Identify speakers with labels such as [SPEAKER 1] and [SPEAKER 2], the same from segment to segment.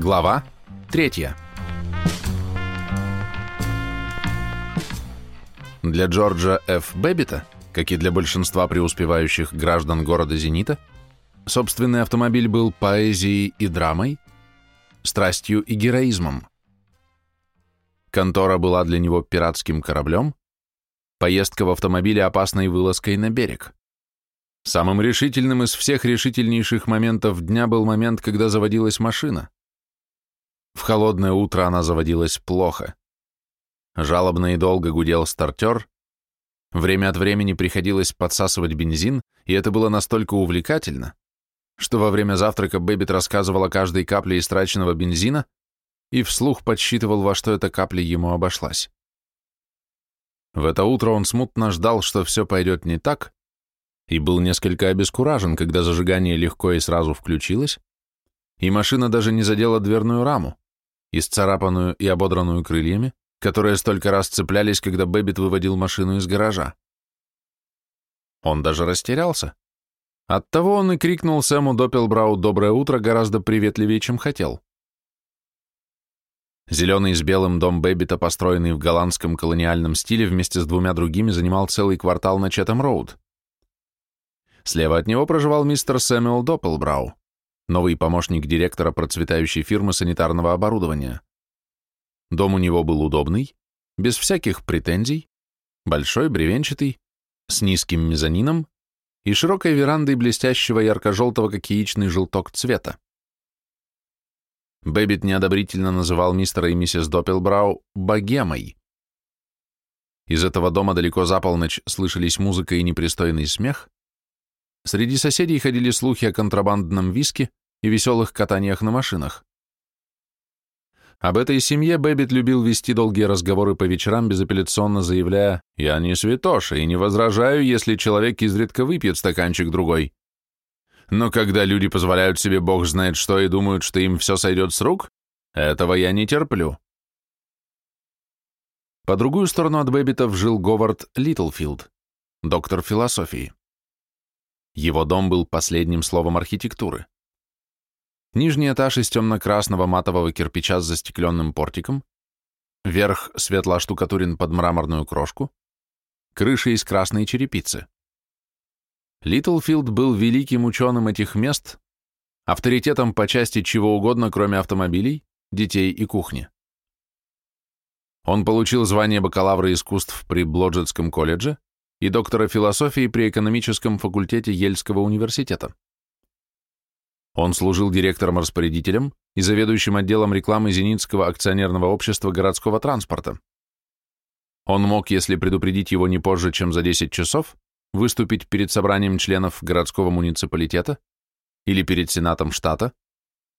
[SPEAKER 1] Глава 3. Для Джорджа Ф. Бэббита, как и для большинства преуспевающих граждан города Зенита, собственный автомобиль был поэзией и драмой, страстью и героизмом. Контора была для него пиратским кораблем, поездка в автомобиле опасной вылазкой на берег. Самым решительным из всех решительнейших моментов дня был момент, когда заводилась машина. В холодное утро она заводилась плохо. Жалобно и долго гудел стартер. Время от времени приходилось подсасывать бензин, и это было настолько увлекательно, что во время завтрака Бэббит рассказывал о каждой капле истраченного бензина и вслух подсчитывал, во что эта капля ему обошлась. В это утро он смутно ждал, что все пойдет не так, и был несколько обескуражен, когда зажигание легко и сразу включилось, и машина даже не задела дверную раму, исцарапанную и ободранную крыльями, которые столько раз цеплялись, когда Бэббит выводил машину из гаража. Он даже растерялся. Оттого он и крикнул Сэму Доппелбрау «Доброе утро» гораздо приветливее, чем хотел. Зеленый с белым дом Бэббита, построенный в голландском колониальном стиле, вместе с двумя другими занимал целый квартал на Четом-Роуд. Слева от него проживал мистер Сэмюэл Доппелбрау, новый помощник директора процветающей фирмы санитарного оборудования. Дом у него был удобный, без всяких претензий, большой, бревенчатый, с низким мезонином и широкой верандой блестящего ярко-желтого, как яичный желток цвета. Бэббит неодобрительно называл мистера и миссис Доппелбрау «богемой». Из этого дома далеко за полночь слышались музыка и непристойный смех. Среди соседей ходили слухи о контрабандном виске и веселых катаниях на машинах. Об этой семье Бэббит любил вести долгие разговоры по вечерам, безапелляционно заявляя «Я не святоша и не возражаю, если человек изредка выпьет стаканчик-другой». Но когда люди позволяют себе бог знает что и думают, что им все сойдет с рук, этого я не терплю. По другую сторону от Бэббитов жил Говард Литлфилд, доктор философии. Его дом был последним словом архитектуры. Нижний этаж из темно-красного матового кирпича с застекленным портиком, верх светло оштукатурен под мраморную крошку, крыша из красной черепицы. Литлфилд был великим ученым этих мест, авторитетом по части чего угодно, кроме автомобилей, детей и кухни. Он получил звание бакалавра искусств при Блоджетском колледже и доктора философии при экономическом факультете Ельского университета. Он служил директором-распорядителем и заведующим отделом рекламы Зенитского акционерного общества городского транспорта. Он мог, если предупредить его не позже, чем за 10 часов, выступить перед собранием членов городского муниципалитета или перед Сенатом штата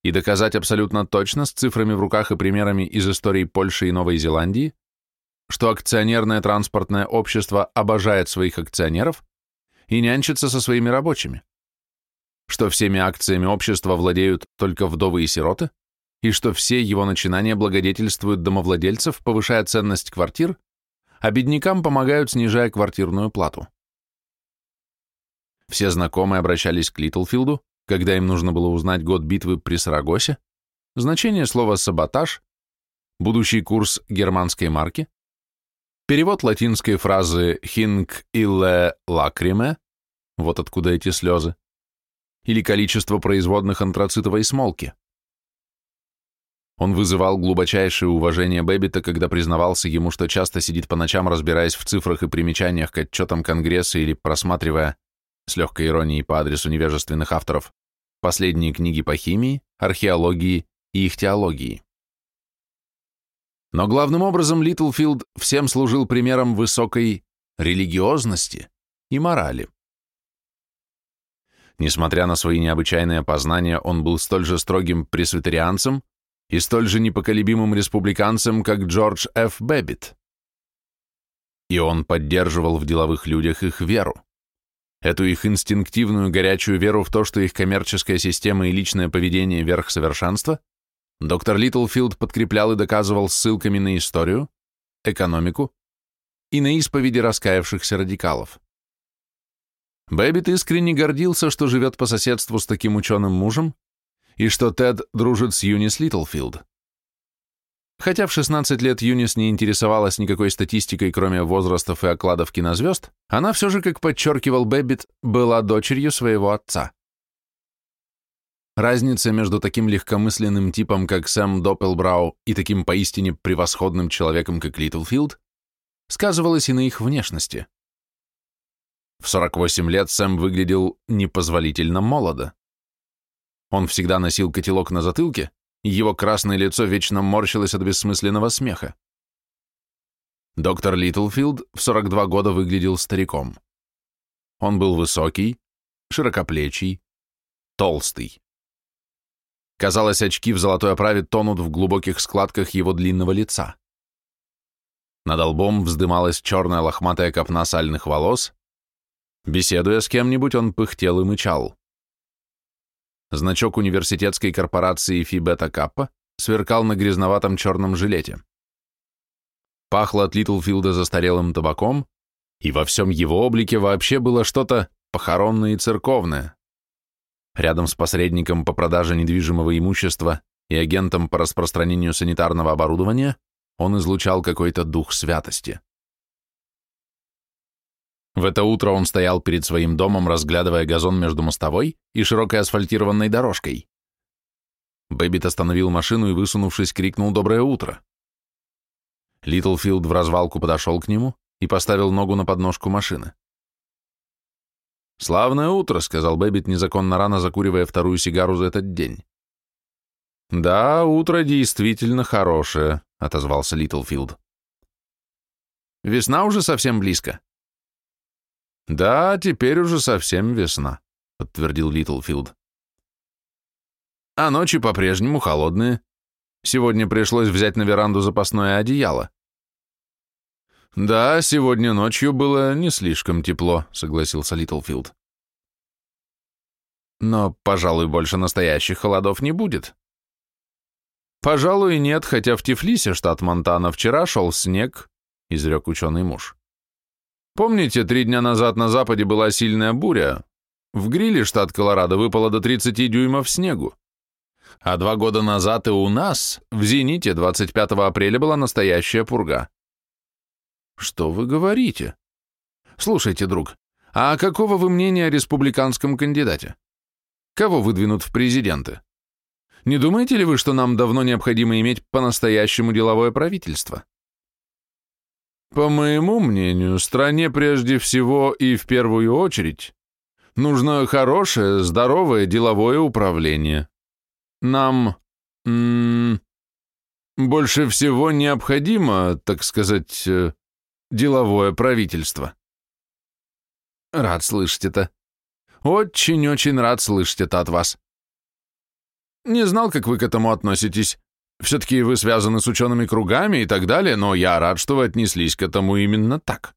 [SPEAKER 1] и доказать абсолютно точно с цифрами в руках и примерами из истории Польши и Новой Зеландии, что акционерное транспортное общество обожает своих акционеров и нянчится со своими рабочими, что всеми акциями общества владеют только вдовы и сироты, и что все его начинания благодетельствуют домовладельцев, повышая ценность квартир, а беднякам помогают, снижая квартирную плату. Все знакомые обращались к Литлфилду, когда им нужно было узнать год битвы при Сарагосе, значение слова «саботаж», будущий курс германской марки, перевод латинской фразы «hinc ille lacrime» — вот откуда эти слезы, или количество производных антрацитовой смолки. Он вызывал глубочайшее уважение Бэббита, когда признавался ему, что часто сидит по ночам, разбираясь в цифрах и примечаниях к отчетам Конгресса или просматривая с легкой иронией по адресу невежественных авторов, последние книги по химии, археологии и ихтиологии. Но главным образом Литлфилд всем служил примером высокой религиозности и морали. Несмотря на свои необычайные познания, он был столь же строгим пресвитерианцем и столь же непоколебимым республиканцем, как Джордж Ф. Бэббит. И он поддерживал в деловых людях их веру эту их инстинктивную горячую веру в то, что их коммерческая система и личное поведение – верх совершенства, доктор Литлфилд подкреплял и доказывал ссылками на историю, экономику и на исповеди раскаявшихся радикалов. Бэббит искренне гордился, что живет по соседству с таким ученым мужем, и что Тед дружит с Юнис Литлфилд. Хотя в 16 лет Юнис не интересовалась никакой статистикой, кроме возрастов и окладов кинозвезд, она все же, как подчеркивал Бэббит, была дочерью своего отца. Разница между таким легкомысленным типом, как Сэм Доппелбрау, и таким поистине превосходным человеком, как Литлфилд, сказывалась и на их внешности. В 48 лет Сэм выглядел непозволительно молодо. Он всегда носил котелок на затылке, и его красное лицо вечно морщилось от бессмысленного смеха. Доктор Литлфилд в 42 года выглядел стариком. Он был высокий, широкоплечий, толстый. Казалось, очки в золотой оправе тонут в глубоких складках его длинного лица. Над лбом вздымалась черная лохматая копна сальных волос, Беседуя с кем-нибудь, он пыхтел и мычал. Значок университетской корпорации Фи Бета Каппа сверкал на грязноватом черном жилете. Пахло от Литлфилда застарелым табаком, и во всем его облике вообще было что-то похоронное и церковное. Рядом с посредником по продаже недвижимого имущества и агентом по распространению санитарного оборудования он излучал какой-то дух святости. В это утро он стоял перед своим домом, разглядывая газон между мостовой и широкой асфальтированной дорожкой. Бэббит остановил машину и, высунувшись, крикнул «Доброе утро!». Литлфилд вразвалку подошел к нему и поставил ногу на подножку машины. «Славное утро», — сказал Бэббит, незаконно рано закуривая вторую сигару за этот день. «Да, утро действительно хорошее», — отозвался Литлфилд. «Весна уже совсем близко», «Да, теперь уже совсем весна», — подтвердил Литлфилд. «А ночи по-прежнему холодные. Сегодня пришлось взять на веранду запасное одеяло». «Да, сегодня ночью было не слишком тепло», — согласился Литлфилд. «Но, пожалуй, больше настоящих холодов не будет». «Пожалуй, нет, хотя в Тифлисе, штат Монтана, вчера шел снег», — изрек ученый муж. Помните, три дня назад на западе была сильная буря? В Гриле, штат Колорадо, выпало до 30 дюймов снегу. А два года назад и у нас, в Зените, 25 апреля, была настоящая пурга. Что вы говорите? Слушайте, друг, а какого вы мнения о республиканском кандидате? Кого выдвинут в президенты? Не думаете ли вы, что нам давно необходимо иметь по-настоящему деловое правительство? По моему мнению, стране прежде всего и в первую очередь нужно хорошее, здоровое деловое управление. Нам м -м, больше всего необходимо, так сказать, э, деловое правительство. Рад слышать это. Очень-очень рад слышать это от вас. Не знал, как вы к этому относитесь, все-таки вы связаны с учеными кругами и так далее, но я рад, что вы отнеслись к этому именно так.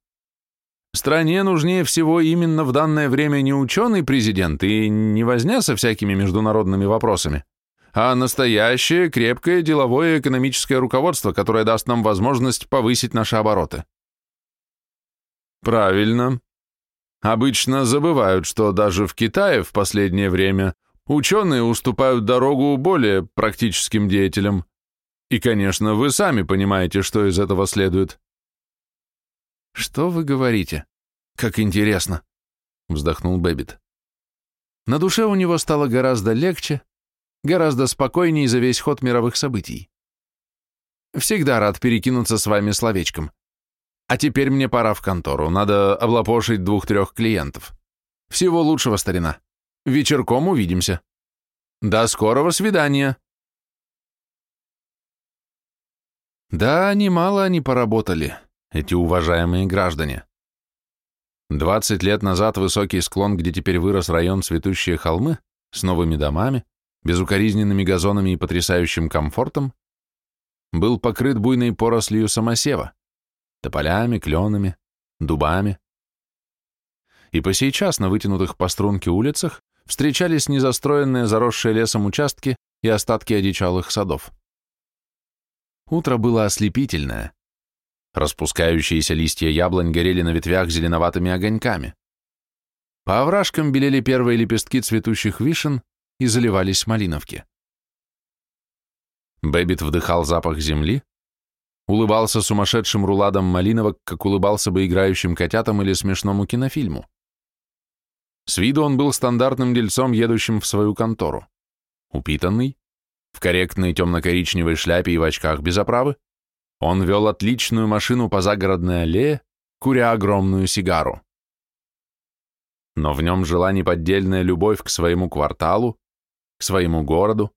[SPEAKER 1] Стране нужнее всего именно в данное время не ученый президент и не возня со всякими международными вопросами, а настоящее крепкое деловое экономическое руководство, которое даст нам возможность повысить наши обороты. Правильно. Обычно забывают, что даже в Китае в последнее время ученые уступают дорогу более практическим деятелям, и, конечно, вы сами понимаете, что из этого следует. Что вы говорите? Как интересно, вздохнул Бэббит. На душе у него стало гораздо легче, гораздо спокойнее за весь ход мировых событий. Всегда рад перекинуться с вами словечком. А теперь мне пора в контору, надо облапошить двух-трех клиентов. Всего лучшего, старина. Вечерком увидимся. До скорого свидания. Да, немало они поработали, эти уважаемые граждане. Двадцать лет назад высокий склон, где теперь вырос район Цветущие холмы, с новыми домами, безукоризненными газонами и потрясающим комфортом, был покрыт буйной порослью самосева, тополями, кленами, дубами. И по сей час на вытянутых по струнке улицах встречались незастроенные, заросшие лесом участки и остатки одичалых садов. Утро было ослепительное. Распускающиеся листья яблонь горели на ветвях зеленоватыми огоньками. По овражкам белели первые лепестки цветущих вишен, и заливались малиновки. Бэббит вдыхал запах земли, улыбался сумасшедшим руладам малиновок, как улыбался бы играющим котятам или смешному кинофильму. С виду он был стандартным дельцом, едущим в свою контору. Упитанный, в корректной темно-коричневой шляпе и в очках без оправы, он вел отличную машину по загородной аллее, куря огромную сигару. Но в нем жила неподдельная любовь к своему кварталу, к своему городу,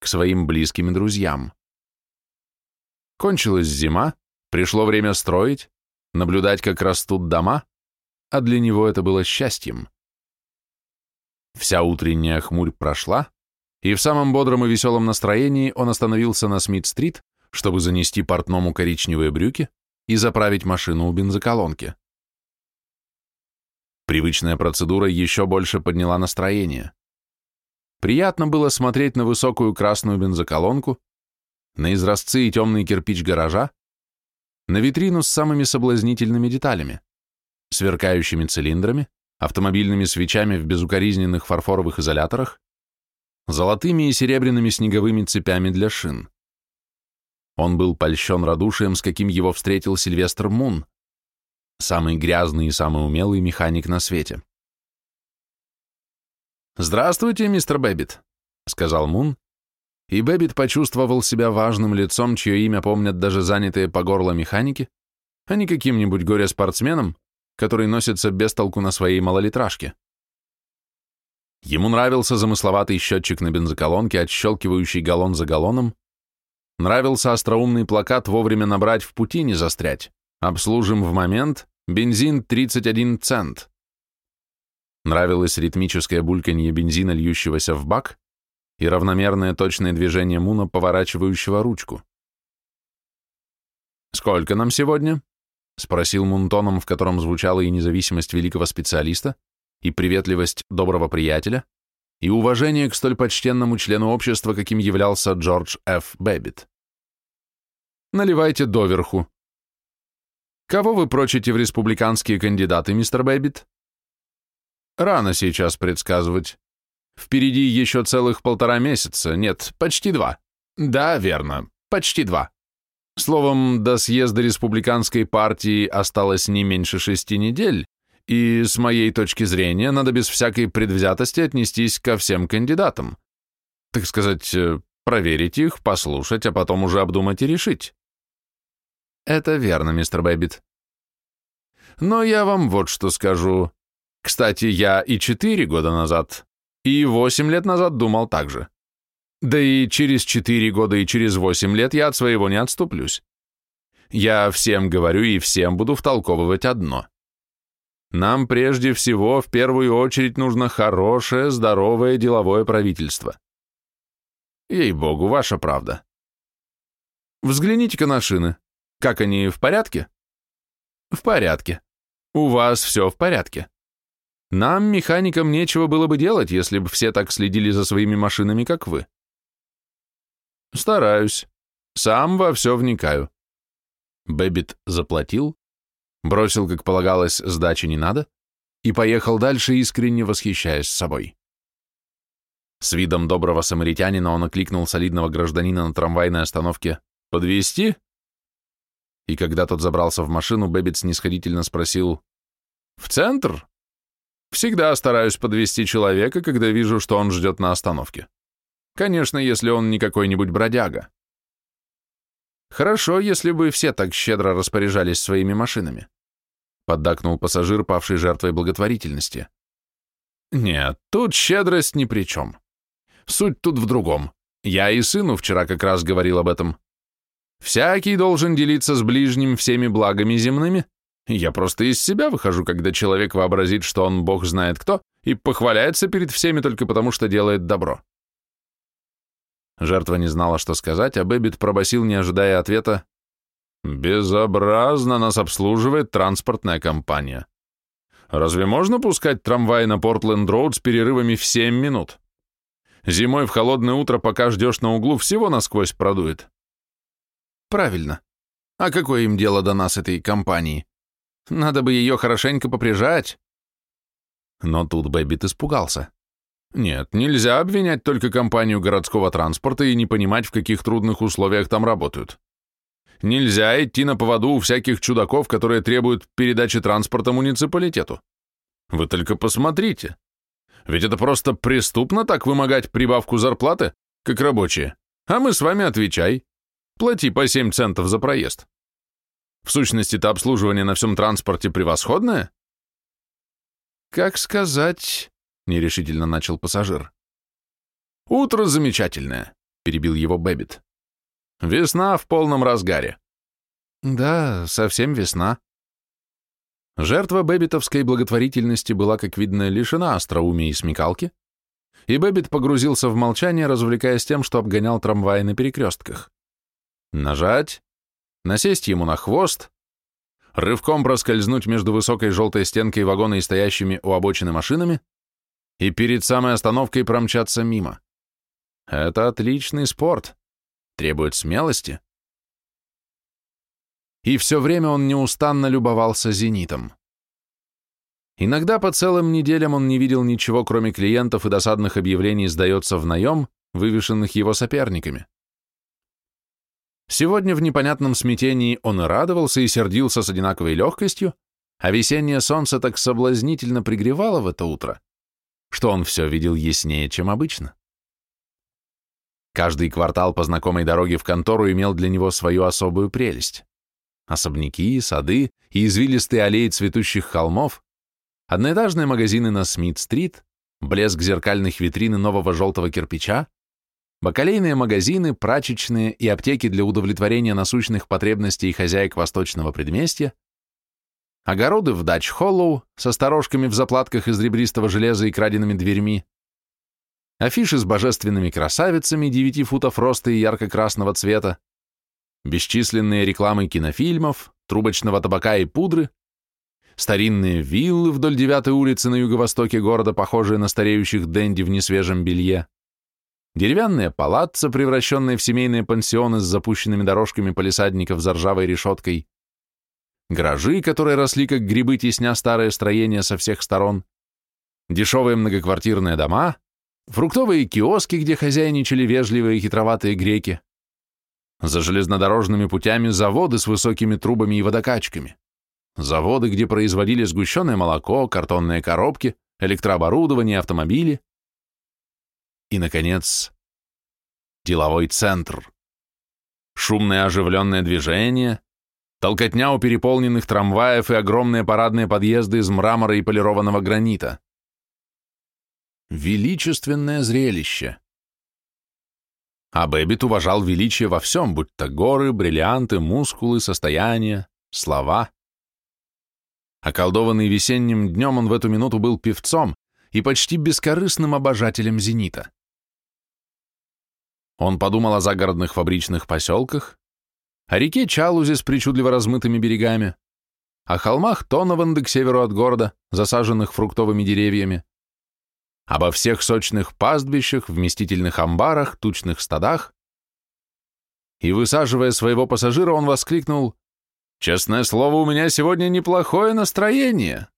[SPEAKER 1] к своим близким и друзьям. Кончилась зима, пришло время строить, наблюдать, как растут дома, а для него это было счастьем. Вся утренняя хмурь прошла, и в самом бодром и веселом настроении он остановился на Смит-стрит, чтобы занести портному коричневые брюки и заправить машину у бензоколонки. Привычная процедура еще больше подняла настроение. Приятно было смотреть на высокую красную бензоколонку, на изразцы и темный кирпич гаража, на витрину с самыми соблазнительными деталями, сверкающими цилиндрами, автомобильными свечами в безукоризненных фарфоровых изоляторах, золотыми и серебряными снеговыми цепями для шин. Он был польщен радушием, с каким его встретил Сильвестр Мун, самый грязный и самый умелый механик на свете. «Здравствуйте, мистер Бэббит», — сказал Мун, и Бэббит почувствовал себя важным лицом, чье имя помнят даже занятые по горло механики, а не каким-нибудь горе-спортсменом, который носится без толку на своей малолитражке. Ему нравился замысловатый счетчик на бензоколонке, отщелкивающий галлон за галлоном, нравился остроумный плакат «Вовремя набрать, в пути не застрять», «Обслужим в момент», «Бензин 31 цент». Нравилось ритмическое бульканье бензина, льющегося в бак, и равномерное точное движение Муна, поворачивающего ручку. «Сколько нам сегодня?» — спросил Мунтоном, в котором звучала и независимость великого специалиста, и приветливость доброго приятеля, и уважение к столь почтенному члену общества, каким являлся Джордж Ф. Бэббит. «Наливайте доверху». «Кого вы прочите в республиканские кандидаты, мистер Бэббит?» «Рано сейчас предсказывать. Впереди еще целых полтора месяца, нет, почти два. Да, верно, почти два. Словом, до съезда республиканской партии осталось не меньше шести недель, и, с моей точки зрения, надо без всякой предвзятости отнестись ко всем кандидатам. Так сказать, э, проверить их, послушать, а потом уже обдумать и решить. Это верно, мистер Бэббит. Но я вам вот что скажу. Кстати, я и четыре года назад, и восемь лет назад думал так же. Да и через четыре года и через восемь лет я от своего не отступлюсь. Я всем говорю и всем буду втолковывать одно. Нам прежде всего в первую очередь нужно хорошее, здоровое деловое правительство. Ей-богу, ваша правда. Взгляните-ка на шины. Как они, в порядке? В порядке. У вас все в порядке. Нам, механикам, нечего было бы делать, если бы все так следили за своими машинами, как вы. Стараюсь. Сам во все вникаю. Бэббит заплатил, бросил, как полагалось, сдачи не надо, и поехал дальше, искренне восхищаясь собой. С видом доброго самаритянина он окликнул солидного гражданина на трамвайной остановке «Подвезти?» И когда тот забрался в машину, Бэббит снисходительно спросил «В центр?» «Всегда стараюсь подвезти человека, когда вижу, что он ждет на остановке. Конечно, если он не какой-нибудь бродяга. Хорошо, если бы все так щедро распоряжались своими машинами. Поддакнул пассажир, павший жертвой благотворительности. Нет, тут щедрость ни при чем. Суть тут в другом. Я и сыну вчера как раз говорил об этом. Всякий должен делиться с ближним всеми благами земными. Я просто из себя выхожу, когда человек вообразит, что он бог знает кто, и похваляется перед всеми только потому, что делает добро. Жертва не знала, что сказать, а Бэббит пробасил, не ожидая ответа. «Безобразно нас обслуживает транспортная компания. Разве можно пускать трамвай на Портленд-Роуд с перерывами в семь минут? Зимой в холодное утро, пока ждешь на углу, всего насквозь продует». «Правильно. А какое им дело до нас, этой компании? Надо бы ее хорошенько поприжать». Но тут Бэббит испугался. Нет, нельзя обвинять только компанию городского транспорта и не понимать, в каких трудных условиях там работают. Нельзя идти на поводу у всяких чудаков, которые требуют передачи транспорта муниципалитету. Вы только посмотрите. Ведь это просто преступно так вымогать прибавку зарплаты, как рабочие. А мы с вами отвечай. Плати по 7 центов за проезд. В сущности-то обслуживание на всем транспорте превосходное? Как сказать, нерешительно начал пассажир. Утро замечательное, перебил его Бэббит. Весна в полном разгаре. Да, совсем весна. Жертва бэббитовской благотворительности была, как видно, лишена остроумия и смекалки, и Бэббит погрузился в молчание, развлекаясь тем, что обгонял трамваи на перекрестках. Нажать, насесть ему на хвост, рывком проскользнуть между высокой желтой стенкой вагона и стоящими у обочины машинами и перед самой остановкой промчаться мимо. Это отличный спорт, требует смелости. И все время он неустанно любовался «Зенитом». Иногда по целым неделям он не видел ничего, кроме клиентов и досадных объявлений «сдается в наем», вывешенных его соперниками. Сегодня в непонятном смятении он и радовался, и сердился с одинаковой легкостью, а весеннее солнце так соблазнительно пригревало в это утро, что он все видел яснее, чем обычно. Каждый квартал по знакомой дороге в контору имел для него свою особую прелесть. Особняки, сады и извилистые аллеи цветущих холмов, одноэтажные магазины на Смит-стрит, блеск зеркальных витрин и нового желтого кирпича, Бакалейные магазины, прачечные и аптеки для удовлетворения насущных потребностей хозяек восточного предместья, огороды в Дач-Холлоу со сторожками в заплатках из ребристого железа и краденными дверьми, афиши с божественными красавицами девяти футов роста и ярко-красного цвета, бесчисленные рекламы кинофильмов, трубочного табака и пудры, старинные виллы вдоль девятой улицы на юго-востоке города, похожие на стареющих денди в несвежем белье, Деревянные палатца, превращенные в семейные пансионы с запущенными дорожками полисадников за ржавой решеткой, гаражи, которые росли как грибы, тесня старые строения со всех сторон, дешевые многоквартирные дома, фруктовые киоски, где хозяйничали вежливые и хитроватые греки, за железнодорожными путями заводы с высокими трубами и водокачками, заводы, где производили сгущенное молоко, картонные коробки, электрооборудование, автомобили, и, наконец, деловой центр. Шумное оживленное движение, толкотня у переполненных трамваев и огромные парадные подъезды из мрамора и полированного гранита. Величественное зрелище. А Бэббит уважал величие во всем, будь то горы, бриллианты, мускулы, состояние, слова. Околдованный весенним днем он в эту минуту был певцом и почти бескорыстным обожателем «Зенита». Он подумал о загородных фабричных поселках, о реке Чалузе с причудливо размытыми берегами, о холмах Тонованды к северу от города, засаженных фруктовыми деревьями, обо всех сочных пастбищах, вместительных амбарах, тучных стадах. И, высаживая своего пассажира, он воскликнул, «Честное слово, у меня сегодня неплохое настроение.